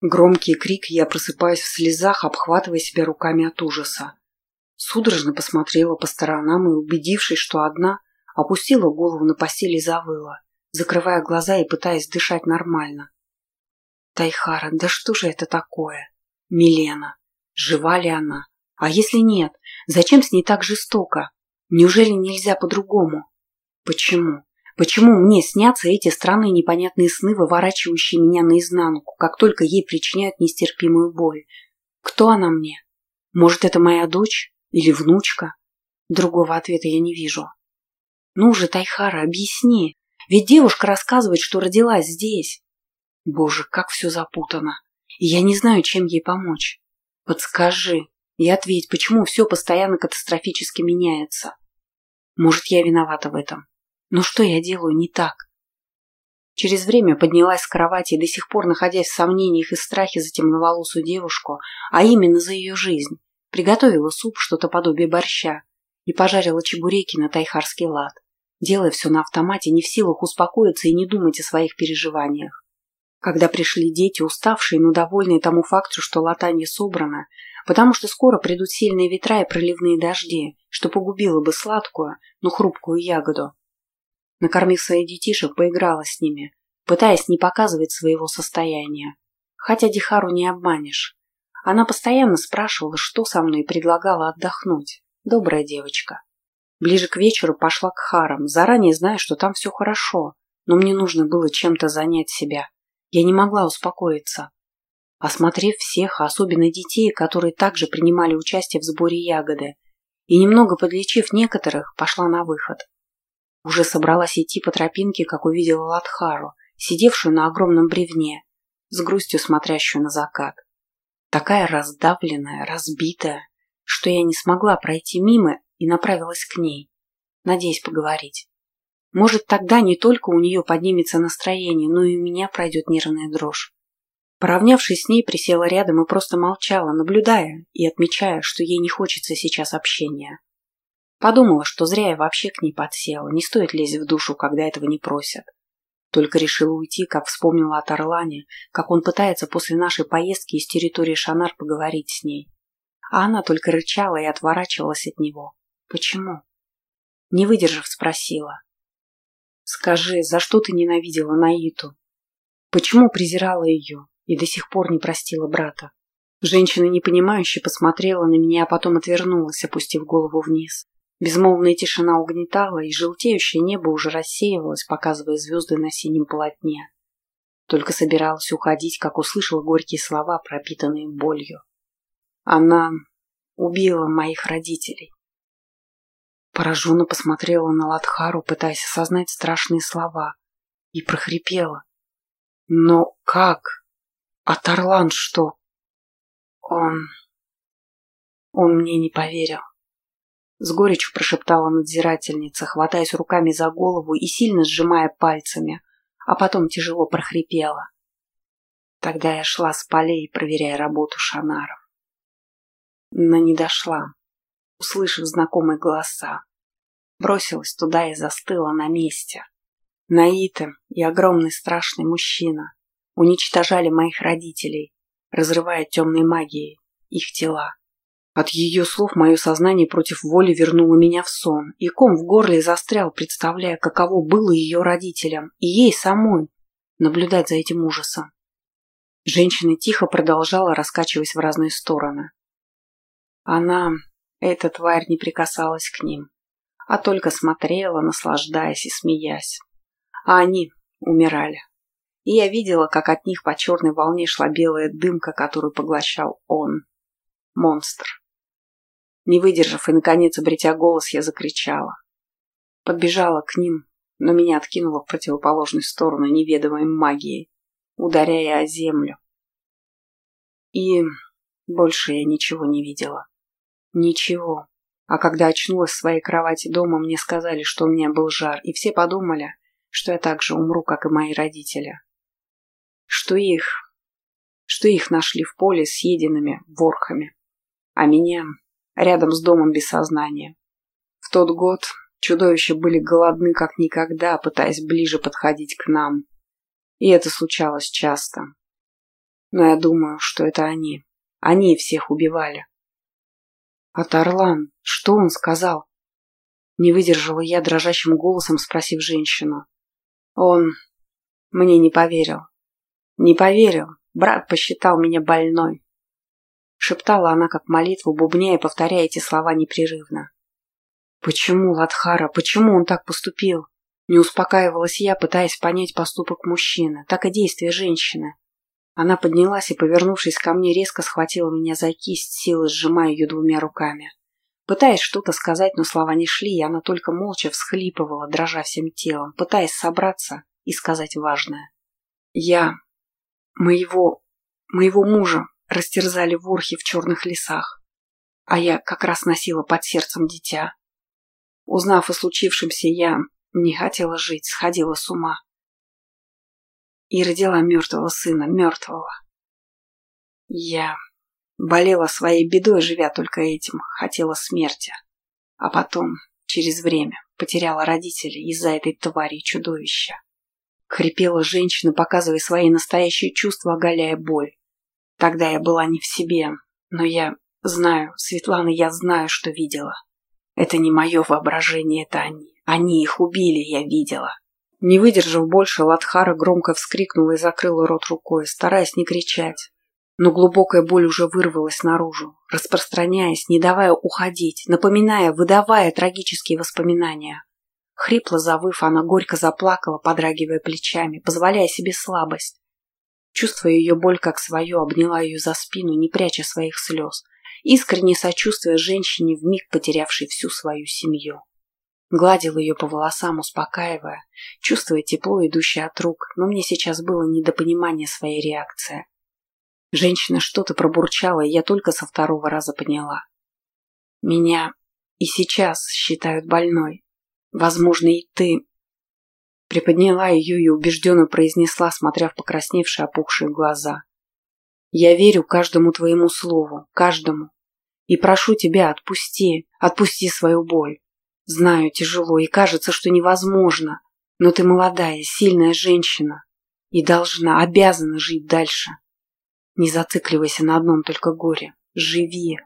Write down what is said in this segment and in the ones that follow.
Громкий крик, я просыпаюсь в слезах, обхватывая себя руками от ужаса. Судорожно посмотрела по сторонам и, убедившись, что одна, опустила голову на постель и завыла, закрывая глаза и пытаясь дышать нормально. Тайхара, да что же это такое? Милена. Жива ли она? А если нет, зачем с ней так жестоко? Неужели нельзя по-другому? Почему? Почему мне снятся эти странные непонятные сны, выворачивающие меня наизнанку, как только ей причиняют нестерпимую боль? Кто она мне? Может, это моя дочь? Или внучка? Другого ответа я не вижу. Ну же, Тайхара, объясни. Ведь девушка рассказывает, что родилась здесь. Боже, как все запутано. И я не знаю, чем ей помочь. Подскажи и ответь, почему все постоянно катастрофически меняется. Может, я виновата в этом. Но что я делаю не так? Через время поднялась с кровати и до сих пор, находясь в сомнениях и страхе за темноволосую девушку, а именно за ее жизнь, приготовила суп, что-то подобие борща, и пожарила чебуреки на тайхарский лад, делая все на автомате, не в силах успокоиться и не думать о своих переживаниях. Когда пришли дети, уставшие, но довольные тому факту, что латанье собрано, потому что скоро придут сильные ветра и проливные дожди, что погубило бы сладкую, но хрупкую ягоду, Накормив своих детишек, поиграла с ними, пытаясь не показывать своего состояния. Хотя Дихару не обманешь. Она постоянно спрашивала, что со мной, и предлагала отдохнуть. Добрая девочка. Ближе к вечеру пошла к Харам, заранее зная, что там все хорошо, но мне нужно было чем-то занять себя. Я не могла успокоиться. Осмотрев всех, особенно детей, которые также принимали участие в сборе ягоды, и немного подлечив некоторых, пошла на выход. Уже собралась идти по тропинке, как увидела Ладхару, сидевшую на огромном бревне, с грустью смотрящую на закат. Такая раздавленная, разбитая, что я не смогла пройти мимо и направилась к ней, надеясь поговорить. Может, тогда не только у нее поднимется настроение, но и у меня пройдет нервная дрожь. Поравнявшись с ней, присела рядом и просто молчала, наблюдая и отмечая, что ей не хочется сейчас общения. Подумала, что зря я вообще к ней подсела, не стоит лезть в душу, когда этого не просят. Только решила уйти, как вспомнила от Орлане, как он пытается после нашей поездки из территории Шанар поговорить с ней. А она только рычала и отворачивалась от него. Почему? Не выдержав, спросила. «Скажи, за что ты ненавидела Наиту? Почему презирала ее и до сих пор не простила брата?» Женщина непонимающе посмотрела на меня, а потом отвернулась, опустив голову вниз. Безмолвная тишина угнетала, и желтеющее небо уже рассеивалось, показывая звезды на синем полотне. Только собиралась уходить, как услышала горькие слова, пропитанные болью. Она убила моих родителей. Пораженно посмотрела на Ладхару, пытаясь осознать страшные слова, и прохрипела. Но как? А Тарлан что? Он... Он мне не поверил. С горечью прошептала надзирательница, хватаясь руками за голову и сильно сжимая пальцами, а потом тяжело прохрипела. Тогда я шла с полей, проверяя работу шанаров. Но не дошла, услышав знакомые голоса. Бросилась туда и застыла на месте. Наита и огромный страшный мужчина уничтожали моих родителей, разрывая темной магией их тела. От ее слов мое сознание против воли вернуло меня в сон, и ком в горле застрял, представляя, каково было ее родителям и ей самой наблюдать за этим ужасом. Женщина тихо продолжала, раскачиваясь в разные стороны. Она, эта тварь, не прикасалась к ним, а только смотрела, наслаждаясь и смеясь. А они умирали. И я видела, как от них по черной волне шла белая дымка, которую поглощал он, монстр. Не выдержав и, наконец, обретя голос, я закричала. Подбежала к ним, но меня откинуло в противоположную сторону неведомой магией, ударяя о землю. И больше я ничего не видела. Ничего. А когда очнулась в своей кровати дома, мне сказали, что у меня был жар, и все подумали, что я так же умру, как и мои родители. Что их... что их нашли в поле съеденными ворхами. А меня рядом с домом без сознания. В тот год чудовища были голодны как никогда, пытаясь ближе подходить к нам. И это случалось часто. Но я думаю, что это они. Они всех убивали. А Тарлан, что он сказал? Не выдержала я дрожащим голосом, спросив женщину. Он мне не поверил. Не поверил. Брат посчитал меня больной. Шептала она как молитву, бубня и повторяя эти слова непрерывно. Почему, Ладхара, почему он так поступил? Не успокаивалась я, пытаясь понять поступок мужчины, так и действия женщины. Она поднялась и, повернувшись ко мне, резко схватила меня за кисть, силой сжимая ее двумя руками. Пытаясь что-то сказать, но слова не шли, и она только молча всхлипывала, дрожа всем телом, пытаясь собраться и сказать важное. «Я... моего... моего мужа растерзали ворхи в черных лесах, а я как раз носила под сердцем дитя. Узнав о случившемся, я не хотела жить, сходила с ума. И родила мертвого сына, мертвого. Я болела своей бедой, живя только этим, хотела смерти. А потом, через время, потеряла родителей из-за этой твари чудовища. Хрипела женщина, показывая свои настоящие чувства, оголяя боль. Тогда я была не в себе, но я знаю, Светлана, я знаю, что видела. Это не мое воображение, это они. Они их убили, я видела. Не выдержав больше, Ладхара громко вскрикнула и закрыла рот рукой, стараясь не кричать. Но глубокая боль уже вырвалась наружу, распространяясь, не давая уходить, напоминая, выдавая трагические воспоминания. Хрипло завыв, она горько заплакала, подрагивая плечами, позволяя себе слабость. Чувствуя ее боль как свою, обняла ее за спину, не пряча своих слез, искренне сочувствуя женщине, вмиг потерявшей всю свою семью. Гладил ее по волосам, успокаивая, чувствуя тепло, идущее от рук, но мне сейчас было недопонимание своей реакции. Женщина что-то пробурчала, и я только со второго раза поняла. Меня и сейчас считают больной. Возможно, и ты. Приподняла ее и убежденно произнесла, смотря в покрасневшие опухшие глаза. Я верю каждому твоему слову, каждому. И прошу тебя, отпусти, отпусти свою боль. Знаю, тяжело и кажется, что невозможно, но ты молодая, сильная женщина и должна, обязана жить дальше. Не зацикливайся на одном только горе. Живи.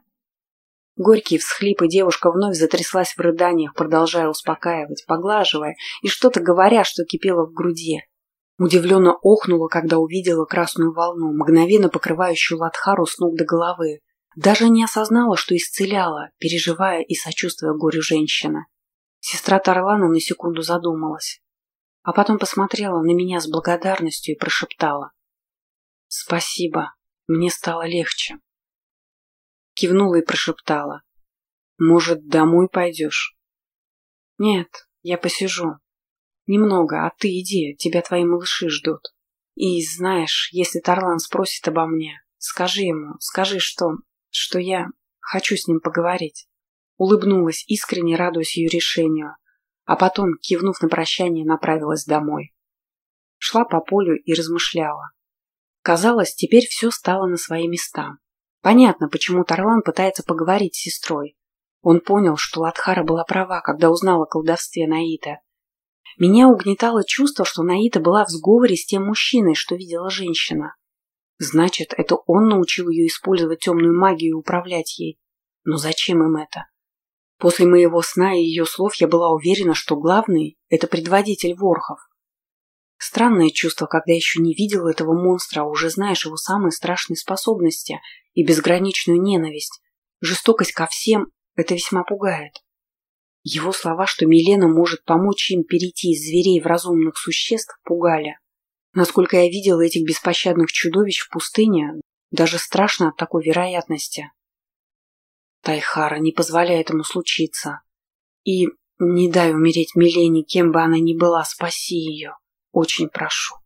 Горькие всхлипы девушка вновь затряслась в рыданиях, продолжая успокаивать, поглаживая и что-то говоря, что кипело в груди. Удивленно охнула, когда увидела красную волну, мгновенно покрывающую Ладхару с ног до головы. Даже не осознала, что исцеляла, переживая и сочувствуя горю женщины. Сестра Тарлана на секунду задумалась, а потом посмотрела на меня с благодарностью и прошептала. «Спасибо, мне стало легче». Кивнула и прошептала. «Может, домой пойдешь?» «Нет, я посижу. Немного, а ты иди, тебя твои малыши ждут. И, знаешь, если Тарлан спросит обо мне, скажи ему, скажи, что что я хочу с ним поговорить. Улыбнулась, искренне радуясь ее решению, а потом, кивнув на прощание, направилась домой. Шла по полю и размышляла. Казалось, теперь все стало на свои места. Понятно, почему Тарлан пытается поговорить с сестрой. Он понял, что Ладхара была права, когда узнала о колдовстве Наита. Меня угнетало чувство, что Наита была в сговоре с тем мужчиной, что видела женщина. Значит, это он научил ее использовать темную магию и управлять ей. Но зачем им это? После моего сна и ее слов я была уверена, что главный – это предводитель Ворхов. Странное чувство, когда еще не видел этого монстра, а уже знаешь его самые страшные способности и безграничную ненависть. Жестокость ко всем – это весьма пугает. Его слова, что Милена может помочь им перейти из зверей в разумных существ, пугали. Насколько я видела этих беспощадных чудовищ в пустыне, даже страшно от такой вероятности. Тайхара, не позволяй этому случиться. И не дай умереть Милене, кем бы она ни была, спаси ее. Очень прошу.